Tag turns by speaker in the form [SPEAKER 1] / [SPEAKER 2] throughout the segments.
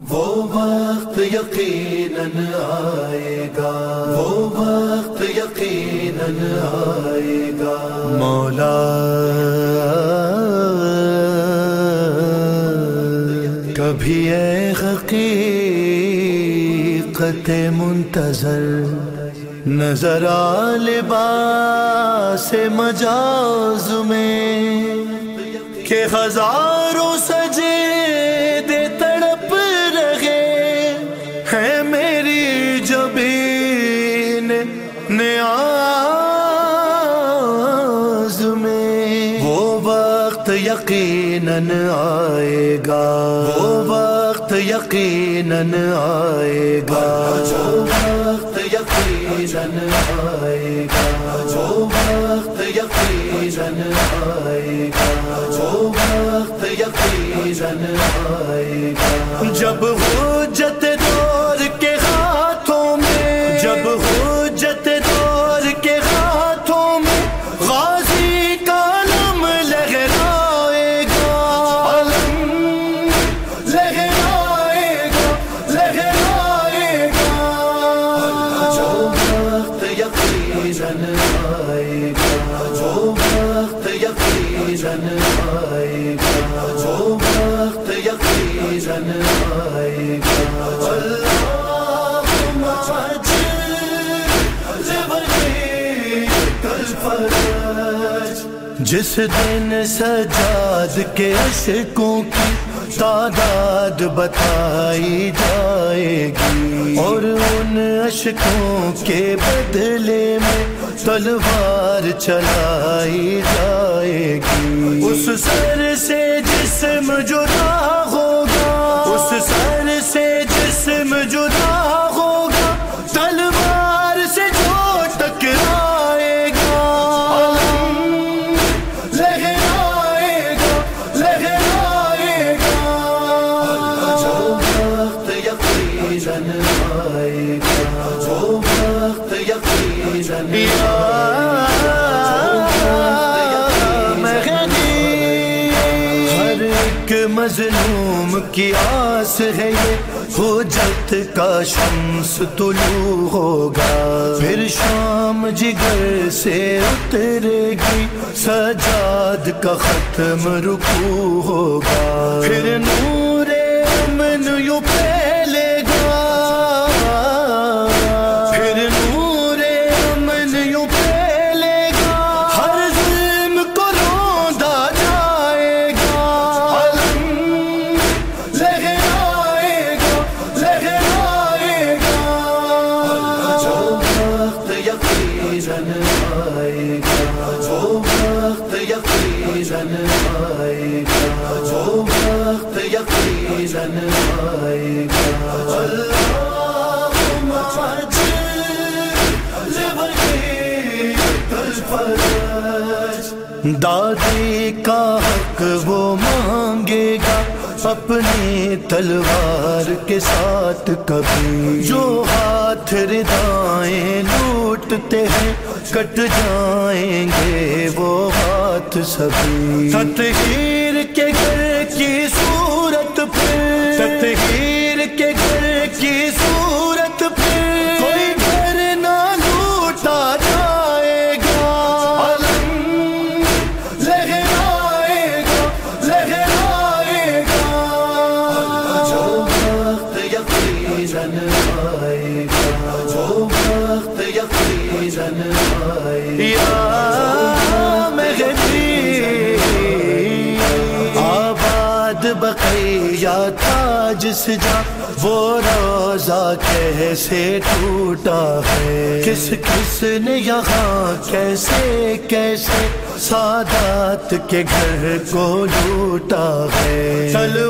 [SPEAKER 1] وہ وقت یقیناً آئے گا۔ وہ وقت یقیناً آئے گا۔ مولا۔ کبھی اے حقیقت منتظر نظر لباس مجاز میں کہ ہزاروں سجے وقت یقیناً آئے گا۔ وہ وقت یقیناً آئے گا۔ جو وقت یقیناً آئے گا۔ جو وقت یقیناً آئے گا۔ جو وقت یقیناً آئے گا۔ جب حجت جس دن سجاد کے عشقوں کی تعداد بتائی جائے گی۔ اور ان اشکوں کے بدلے میں تلوار چلائی جائے گی۔ اس سر سے ایک مظلوم کی آس ہے یہ۔ حجت کا شمس طلوع ہوگا۔ پھر شام جگر سے اترے گی۔ سجاد کا ختم رکو ہوگا۔ پھر نور امن یوں پہ آئے گا جو وقت یقیناً آئے گا اللہم عجل کل فرج دادی کا حق وہ مانگے اپنی تلوار کے ساتھ کبھی جو ہاتھ ردائیں لوٹتے ہیں، کٹ جائیں گے وہ ہاتھ سبھی۔ تطہیر آباد بقیہ تھا جس جا وہ روزہ کیسے ٹوٹا ہے؟ کس کس نے یہاں کیسے کیسے سادات کے گھر کو لوٹا ہے؟ چلو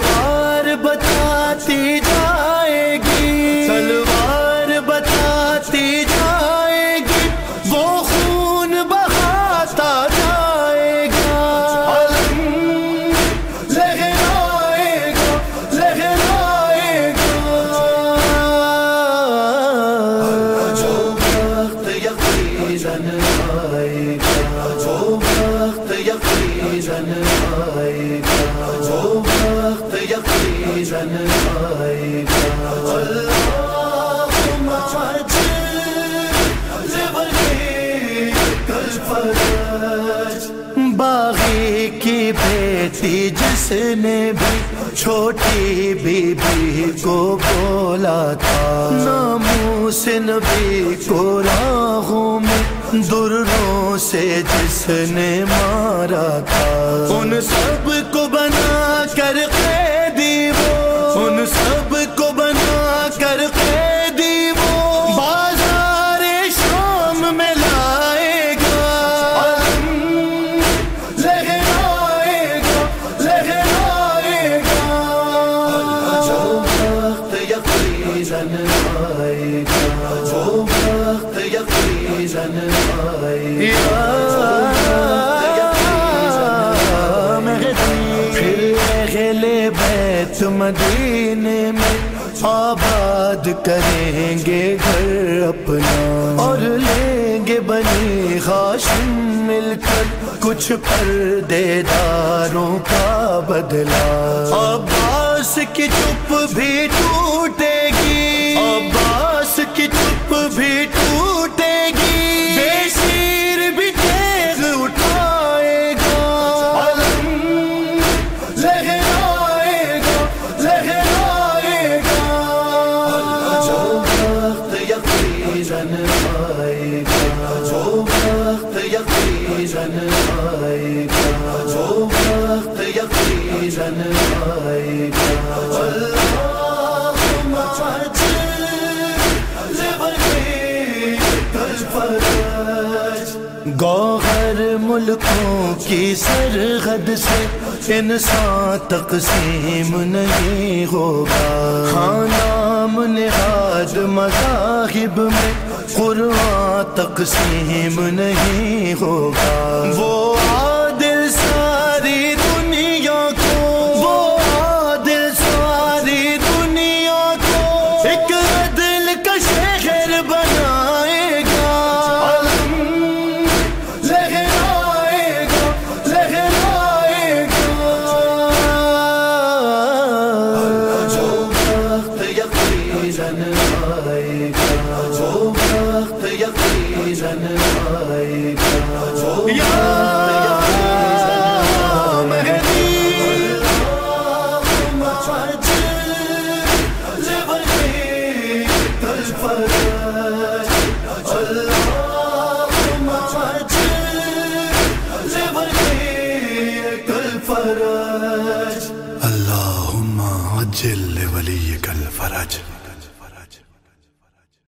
[SPEAKER 1] گا۔ باغی کی بیٹی جس نے بھی چھوٹی بی بی کو بولا تھا۔ ناموسن بھی کو راہوں میں دروں سے جس نے مارا تھا۔ ان سب کو بنا کر یقیناً آئے گا۔ جو وقت یقیناً آئے گا۔ پھر اہل بیت مدینے میں آباد کریں گے گھر اپنا۔ اور لیں گے بنی ہاشم مل کر کچھ پردے داروں کا بدلا عباس کی چپ بھی ٹوٹے یقیناً آئے گا۔ جو وقت یقیناً آئے گا۔ جو وقت یقیناً آئے گا۔ اللہم گوہر ملکوں کی سرحد سے انسان تقسیم نہیں ہوگا۔ ہاں نام نہاد مذاہب میں قرآن تقسیم نہیں ہوگا۔ وہ آئے گا جو وقت یقیناً آئے گا جو وقت